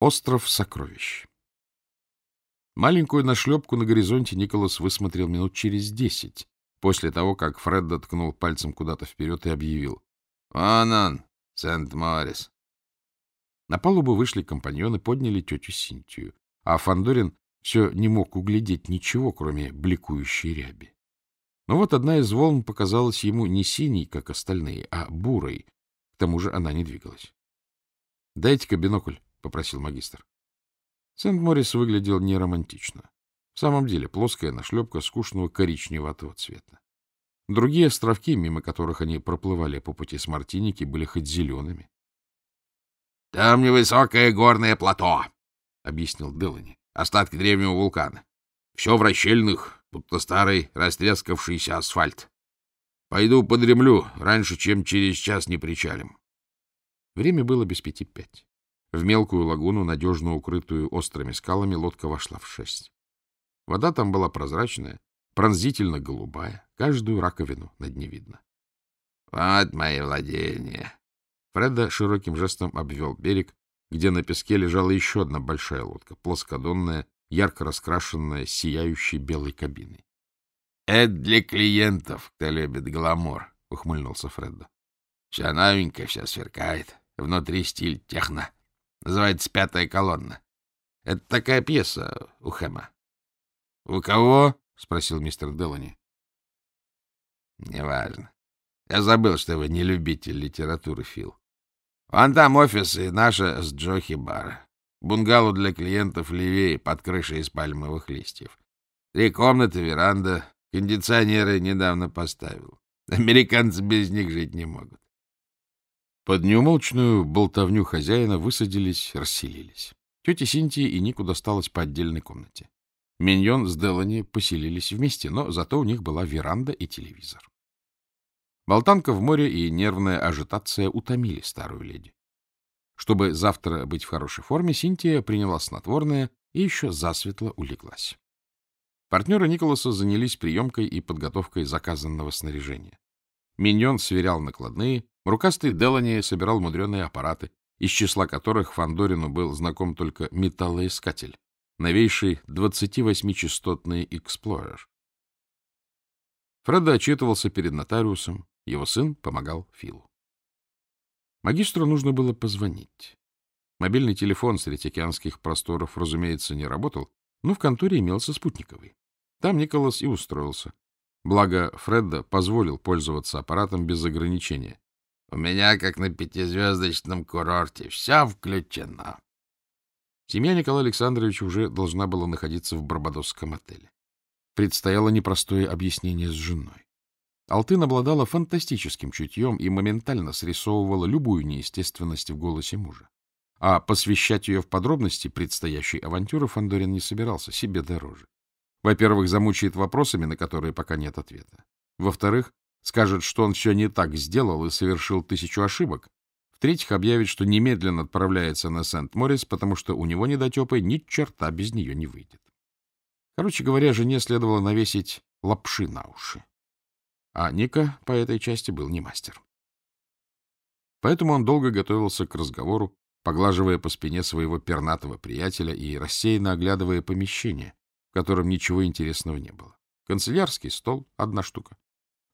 Остров сокровищ. Маленькую нашлепку на горизонте Николас высмотрел минут через десять, после того, как Фред доткнул пальцем куда-то вперед и объявил. — Вон он, Сент-Морис. На палубу вышли компаньоны, подняли тетю Синтию, а Фандорин все не мог углядеть ничего, кроме бликующей ряби. Но вот одна из волн показалась ему не синей, как остальные, а бурой. К тому же она не двигалась. — Дайте-ка бинокль, — попросил магистр. Сент-Морис выглядел неромантично. В самом деле плоская нашлепка скучного коричневатого цвета. Другие островки, мимо которых они проплывали по пути с Мартиники, были хоть зелеными. — Там невысокое горное плато, — объяснил Делани. — Остатки древнего вулкана. Все в расщельных, будто старый растрескавшийся асфальт. Пойду подремлю раньше, чем через час не причалим. Время было без пяти пять. В мелкую лагуну, надежно укрытую острыми скалами, лодка вошла в шесть. Вода там была прозрачная, пронзительно голубая, каждую раковину на дне видно. — Вот мои владения! Фредда широким жестом обвел берег, где на песке лежала еще одна большая лодка, плоскодонная, ярко раскрашенная, сияющей белой кабиной. — Это для клиентов, кто любит гламур, — ухмыльнулся Фредда. — Вся новенькая, вся сверкает. Внутри стиль техно. Называется «Пятая колонна». Это такая пьеса у Хэма. — У кого? — спросил мистер Делани. — Неважно. Я забыл, что вы не любитель литературы, Фил. Вон там офис и наша с Джохи бара. Бунгало для клиентов левее, под крышей из пальмовых листьев. Три комнаты, веранда. Кондиционеры недавно поставил. Американцы без них жить не могут. Под неумолчную болтовню хозяина высадились, расселились. Тетя Синтия и Нику досталось по отдельной комнате. Миньон с Делани поселились вместе, но зато у них была веранда и телевизор. Болтанка в море и нервная ажитация утомили старую леди. Чтобы завтра быть в хорошей форме, Синтия приняла снотворное и еще засветло улеглась. Партнеры Николаса занялись приемкой и подготовкой заказанного снаряжения. Миньон сверял накладные, Рукастый Делани собирал мудреные аппараты, из числа которых Фандорину был знаком только металлоискатель, новейший 28-частотный эксплорер. Фредда отчитывался перед нотариусом, его сын помогал Филу. Магистру нужно было позвонить. Мобильный телефон среди океанских просторов, разумеется, не работал, но в конторе имелся спутниковый. Там Николас и устроился. Благо, Фредда позволил пользоваться аппаратом без ограничения. У меня, как на пятизвездочном курорте, все включено. Семья Николая Александровича уже должна была находиться в Барбадосском отеле. Предстояло непростое объяснение с женой. Алтын обладала фантастическим чутьем и моментально срисовывала любую неестественность в голосе мужа. А посвящать ее в подробности предстоящей авантюры Фандорин не собирался, себе дороже. Во-первых, замучает вопросами, на которые пока нет ответа. Во-вторых, скажет, что он все не так сделал и совершил тысячу ошибок. В-третьих, объявит, что немедленно отправляется на Сент-Морис, потому что у него недотепой ни черта без нее не выйдет. Короче говоря, жене следовало навесить лапши на уши. А Ника по этой части был не мастер. Поэтому он долго готовился к разговору, поглаживая по спине своего пернатого приятеля и рассеянно оглядывая помещение, в котором ничего интересного не было. Канцелярский стол — одна штука.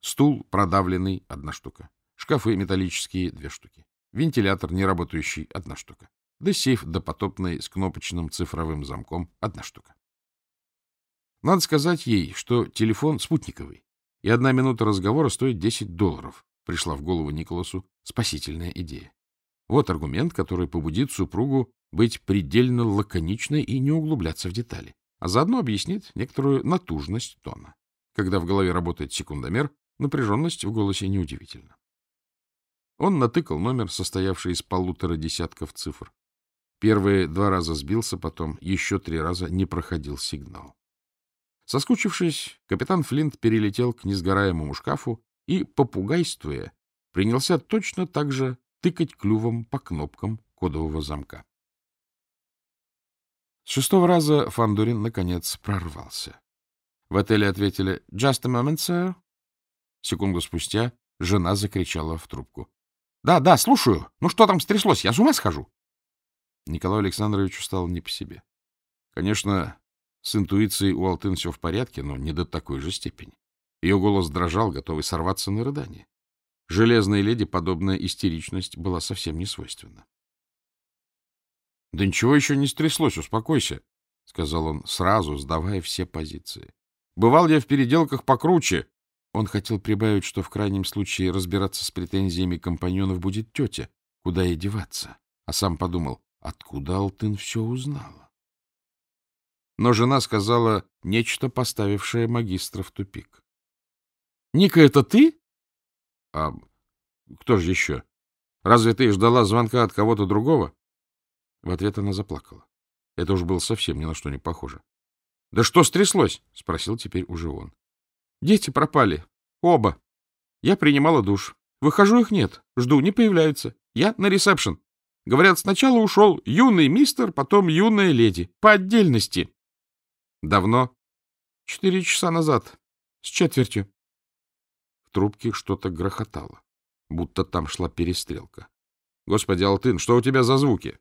Стул продавленный — одна штука. Шкафы металлические — две штуки. Вентилятор неработающий — одна штука. Да сейф допотопный с кнопочным цифровым замком — одна штука. Надо сказать ей, что телефон спутниковый, и одна минута разговора стоит 10 долларов, пришла в голову Николасу спасительная идея. Вот аргумент, который побудит супругу быть предельно лаконичной и не углубляться в детали, а заодно объяснит некоторую натужность тона. Когда в голове работает секундомер, Напряженность в голосе неудивительна. Он натыкал номер, состоявший из полутора десятков цифр. Первые два раза сбился, потом еще три раза не проходил сигнал. Соскучившись, капитан Флинт перелетел к несгораемому шкафу и, попугайствуя, принялся точно так же тыкать клювом по кнопкам кодового замка. С шестого раза Фандорин наконец прорвался. В отеле ответили «Just a moment, sir». Секунду спустя жена закричала в трубку. — Да, да, слушаю. Ну что там стряслось? Я с ума схожу. Николаю Александровичу стало не по себе. Конечно, с интуицией у Алтын все в порядке, но не до такой же степени. Ее голос дрожал, готовый сорваться на рыдание. Железной леди подобная истеричность была совсем не свойственна. — Да ничего еще не стряслось, успокойся, — сказал он сразу, сдавая все позиции. — Бывал я в переделках покруче. Он хотел прибавить, что в крайнем случае разбираться с претензиями компаньонов будет тетя, куда ей деваться, а сам подумал, откуда Алтын все узнала. Но жена сказала нечто, поставившее магистра в тупик. — Ника, это ты? — А кто же еще? Разве ты ждала звонка от кого-то другого? В ответ она заплакала. Это уж было совсем ни на что не похоже. — Да что стряслось? — спросил теперь уже он. — Дети пропали. Оба. Я принимала душ. Выхожу, их нет. Жду, не появляются. Я на ресепшн. Говорят, сначала ушел юный мистер, потом юная леди. По отдельности. Давно? Четыре часа назад. С четвертью. В трубке что-то грохотало, будто там шла перестрелка. Господи, Алтын, что у тебя за звуки?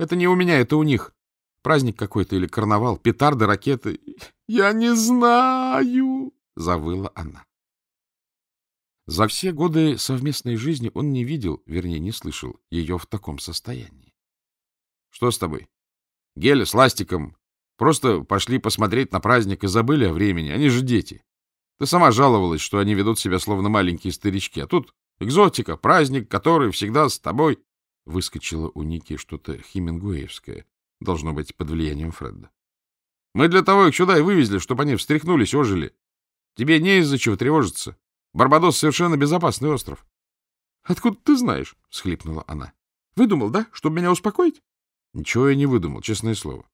Это не у меня, это у них. Праздник какой-то или карнавал, петарды, ракеты. Я не знаю, завыла она. За все годы совместной жизни он не видел, вернее, не слышал ее в таком состоянии. — Что с тобой? — Геля с ластиком. Просто пошли посмотреть на праздник и забыли о времени. Они же дети. Ты сама жаловалась, что они ведут себя словно маленькие старички. А тут экзотика, праздник, который всегда с тобой. Выскочило у Ники что-то хемингуэевское. Должно быть, под влиянием Фредда. Мы для того их сюда и вывезли, чтобы они встряхнулись, ожили. Тебе не из-за чего тревожиться. Барбадос совершенно безопасный остров. — Откуда ты знаешь? — всхлипнула она. — Выдумал, да, чтобы меня успокоить? — Ничего я не выдумал, честное слово.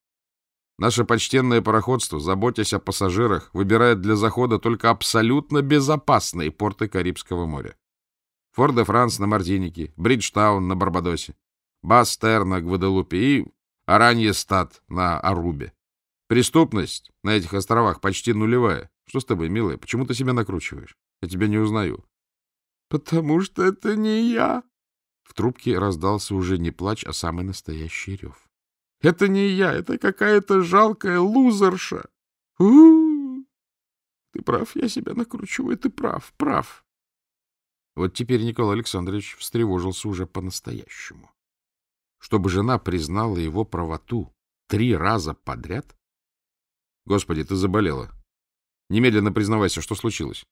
Наше почтенное пароходство, заботясь о пассажирах, выбирает для захода только абсолютно безопасные порты Карибского моря. Форт-де-Франс на Мартинике, Бриджтаун на Барбадосе, Бастер на Гваделупе и Араньестад на Арубе. Преступность на этих островах почти нулевая. Что с тобой, милая? Почему ты себя накручиваешь? Я тебя не узнаю. — Потому что это не я. В трубке раздался уже не плач, а самый настоящий рев. — Это не я, это какая-то жалкая лузерша. У -у -у. Ты прав, я себя накручиваю, ты прав, прав. Вот теперь Николай Александрович встревожился уже по-настоящему. Чтобы жена признала его правоту три раза подряд? Господи, ты заболела. Немедленно признавайся, что случилось.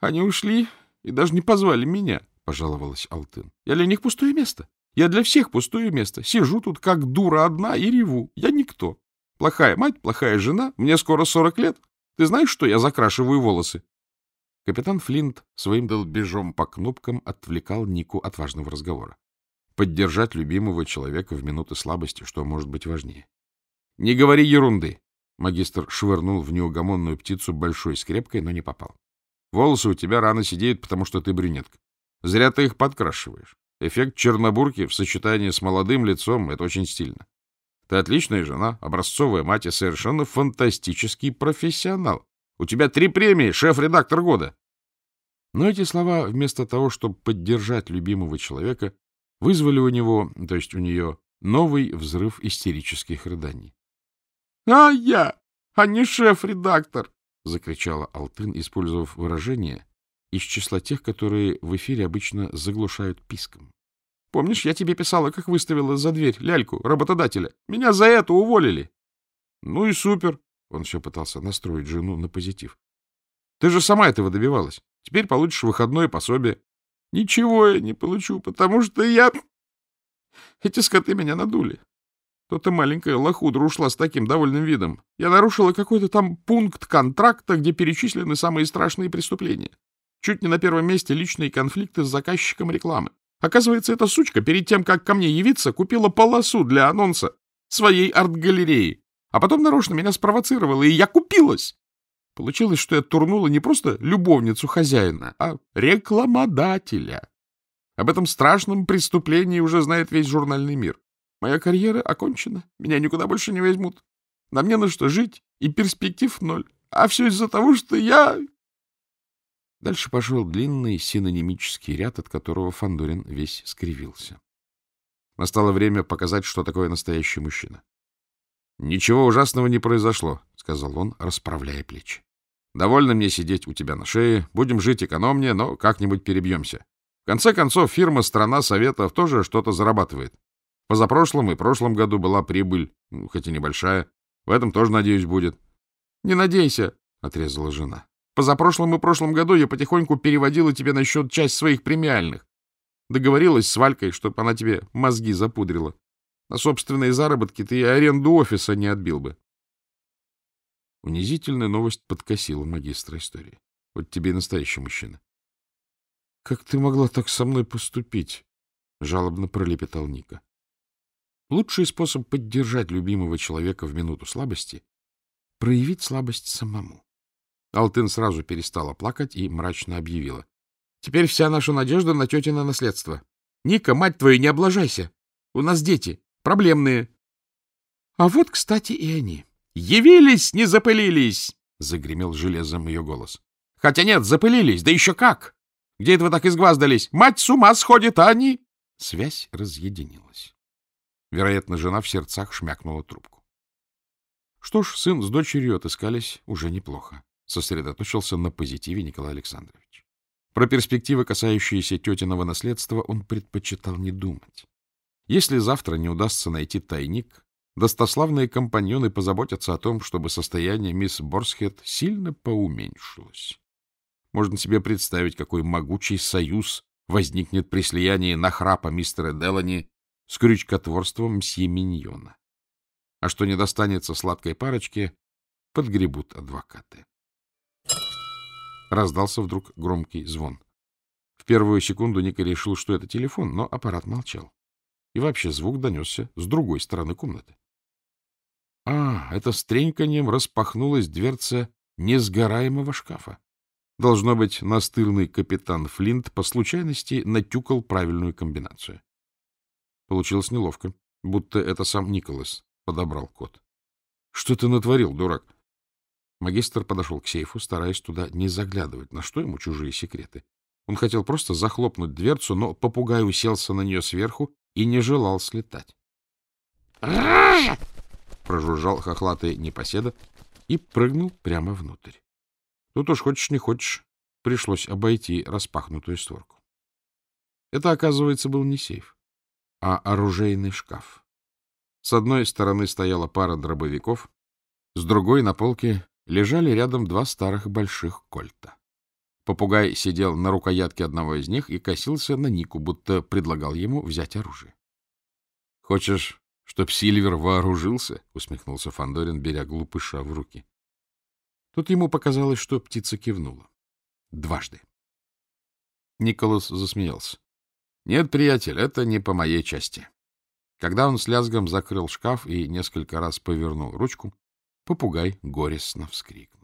Они ушли и даже не позвали меня, — пожаловалась Алтын. Я для них пустое место. Я для всех пустое место. Сижу тут как дура одна и реву. Я никто. Плохая мать, плохая жена. Мне скоро сорок лет. Ты знаешь, что я закрашиваю волосы? Капитан Флинт своим долбежом по кнопкам отвлекал Нику от важного разговора. Поддержать любимого человека в минуты слабости, что может быть важнее. — Не говори ерунды! Магистр швырнул в неугомонную птицу большой скрепкой, но не попал. Волосы у тебя рано сидеют, потому что ты брюнетка. Зря ты их подкрашиваешь. Эффект чернобурки в сочетании с молодым лицом — это очень стильно. Ты отличная жена, образцовая мать и совершенно фантастический профессионал. У тебя три премии, шеф-редактор года. Но эти слова, вместо того, чтобы поддержать любимого человека, вызвали у него, то есть у нее, новый взрыв истерических рыданий. — А я, а не шеф-редактор! — закричала Алтын, использовав выражение из числа тех, которые в эфире обычно заглушают писком. — Помнишь, я тебе писала, как выставила за дверь ляльку работодателя? Меня за это уволили. — Ну и супер. Он все пытался настроить жену на позитив. — Ты же сама этого добивалась. Теперь получишь выходное пособие. — Ничего я не получу, потому что я... Эти скоты меня надули. То-то маленькая лохудра ушла с таким довольным видом. Я нарушила какой-то там пункт контракта, где перечислены самые страшные преступления. Чуть не на первом месте личные конфликты с заказчиком рекламы. Оказывается, эта сучка перед тем, как ко мне явиться, купила полосу для анонса своей арт-галереи, а потом нарочно меня спровоцировала, и я купилась. Получилось, что я турнула не просто любовницу хозяина, а рекламодателя. Об этом страшном преступлении уже знает весь журнальный мир. Моя карьера окончена, меня никуда больше не возьмут. На мне на что жить, и перспектив ноль. А все из-за того, что я... Дальше пошел длинный синонимический ряд, от которого Фандорин весь скривился. Настало время показать, что такое настоящий мужчина. — Ничего ужасного не произошло, — сказал он, расправляя плечи. — Довольно мне сидеть у тебя на шее. Будем жить экономнее, но как-нибудь перебьемся. В конце концов, фирма «Страна Советов» тоже что-то зарабатывает. Позапрошлом и прошлом году была прибыль, хоть и небольшая. В этом тоже, надеюсь, будет. — Не надейся, — отрезала жена. — Позапрошлом и прошлом году я потихоньку переводила тебе на счет часть своих премиальных. Договорилась с Валькой, чтобы она тебе мозги запудрила. На собственные заработки ты и аренду офиса не отбил бы. Унизительная новость подкосила магистра истории. Вот тебе и настоящий мужчина. — Как ты могла так со мной поступить? — жалобно пролепетал Ника. Лучший способ поддержать любимого человека в минуту слабости — проявить слабость самому. Алтын сразу перестала плакать и мрачно объявила. — Теперь вся наша надежда на тетино наследство. Ника, мать твою, не облажайся. У нас дети, проблемные. А вот, кстати, и они. — Явились, не запылились! — загремел железом ее голос. — Хотя нет, запылились, да еще как! Где это вы так изгваздались? Мать с ума сходит, а они... Связь разъединилась. Вероятно, жена в сердцах шмякнула трубку. Что ж, сын с дочерью отыскались уже неплохо. Сосредоточился на позитиве Николай Александрович. Про перспективы, касающиеся тетиного наследства, он предпочитал не думать. Если завтра не удастся найти тайник, достославные компаньоны позаботятся о том, чтобы состояние мисс Борсхед сильно поуменьшилось. Можно себе представить, какой могучий союз возникнет при слиянии нахрапа мистера Делани с крючкотворством мсье Миньона. А что не достанется сладкой парочке, подгребут адвокаты. Раздался вдруг громкий звон. В первую секунду Ника решил, что это телефон, но аппарат молчал. И вообще звук донесся с другой стороны комнаты. А, это с треньканьем распахнулась дверца несгораемого шкафа. Должно быть, настырный капитан Флинт по случайности натюкал правильную комбинацию. Получилось неловко, будто это сам Николас подобрал код. — Что ты натворил, дурак? Магистр подошел к сейфу, стараясь туда не заглядывать, на что ему чужие секреты. Он хотел просто захлопнуть дверцу, но попугай уселся на нее сверху и не желал слетать. Прожужжал хохлатый непоседа и прыгнул прямо внутрь. Тут уж хочешь не хочешь, пришлось обойти распахнутую створку. Это, оказывается, был не сейф, а оружейный шкаф. С одной стороны стояла пара дробовиков, с другой на полке лежали рядом два старых больших кольта. Попугай сидел на рукоятке одного из них и косился на Нику, будто предлагал ему взять оружие. — Хочешь, чтоб Сильвер вооружился? — усмехнулся Фандорин, беря глупыша в руки. Тут ему показалось, что птица кивнула. Дважды. Николас засмеялся. — Нет, приятель, это не по моей части. Когда он с лязгом закрыл шкаф и несколько раз повернул ручку, попугай горестно вскрикнул.